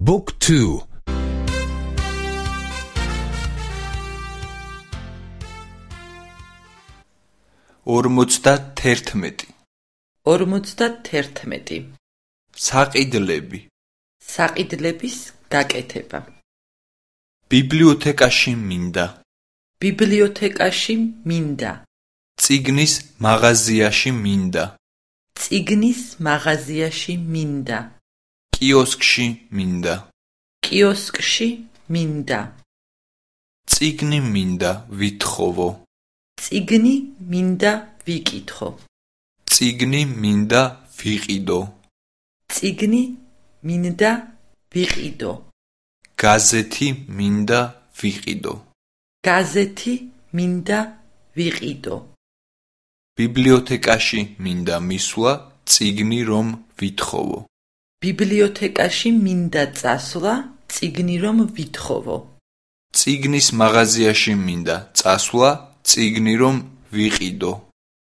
Book 2 51 51 საყიდლები. საყიდლების გაკეთება. ბიბლიოთეკაში მინდა. ბიბლიოთეკაში მინდა. ციგნის მაღაზიაში მინდა. ციგნის მაღაზიაში მინდა კიოსკში მინდა. კიოსკში მინდა. ციგნი მინდა ვითხოვო. ციგნი მინდა ვიკითხო. ციგნი მინდა ვიყიდო. ციგნი მინდა ვიყიდო. გაზეთი მინდა ვიყიდო. გაზეთი მინდა ვიყიდო. ბიბლიოთეკაში მინდა მისვლა ციგნი რომ ვითხოვო ბიბლიოთეკაში მინდა წასვლა ციგნი რომ ვითხოვო. ციგნის მაღაზიაში მინდა წასვლა ციგნი რომ ვიყიდო.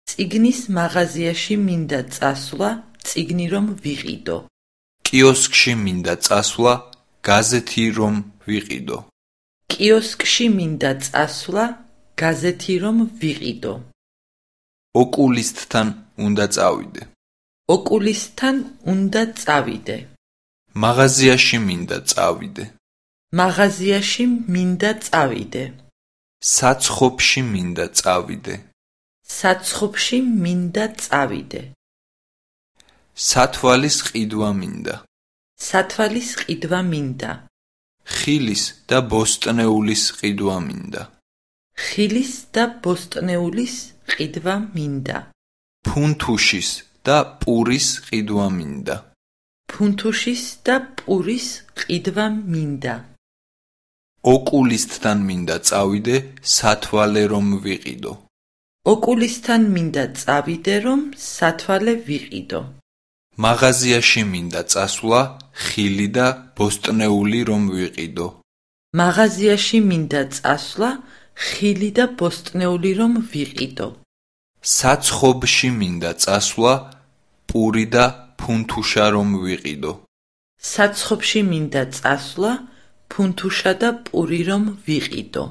ციგნის მაღაზიაში მინდა წასვლა ციგნი რომ ვიყიდო. კიოსკში მინდა წასვლა გაზეთი რომ ვიყიდო. კიოსკში მინდა წასვლა გაზეთი რომ ვიყიდო. ოკულისტთან უნდა წავიდე ოკულისტთან უნდა წავიდე. მაღაზიაში მინდა წავიდე. მაღაზიაში მინდა წავიდე. საცხობში მინდა წავიდე. საცხობში მინდა წავიდე. სათვალის ყიდვა მინდა. სათვალის ყიდვა მინდა. ხილის და ბოსტნეულის ყიდვა მინდა. ხილის და ბოსტნეულის ყიდვა მინდა. ფუნთუშის და პურის ყიდვა მინდა. ფუნთუშის და პურის ყიდვა მინდა. ოკულისტთან მინდა წავიდე სათვალე რომ ვიყიდო. ოკულისტთან მინდა წავიდე რომ სათვალე ვიყიდო. მაღაზიაში მინდა წასვლა ხილი და ბოსტნეული რომ ვიყიდო. მაღაზიაში მინდა წასვლა ხილი და ბოსტნეული რომ ვიყიდო საცხობში მინდა წასვლა პური და ფუნთუშა რომ ვიყიდო. საცხობში მინდა წასვლა ფუნთუშა და პური რომ ვიყიდო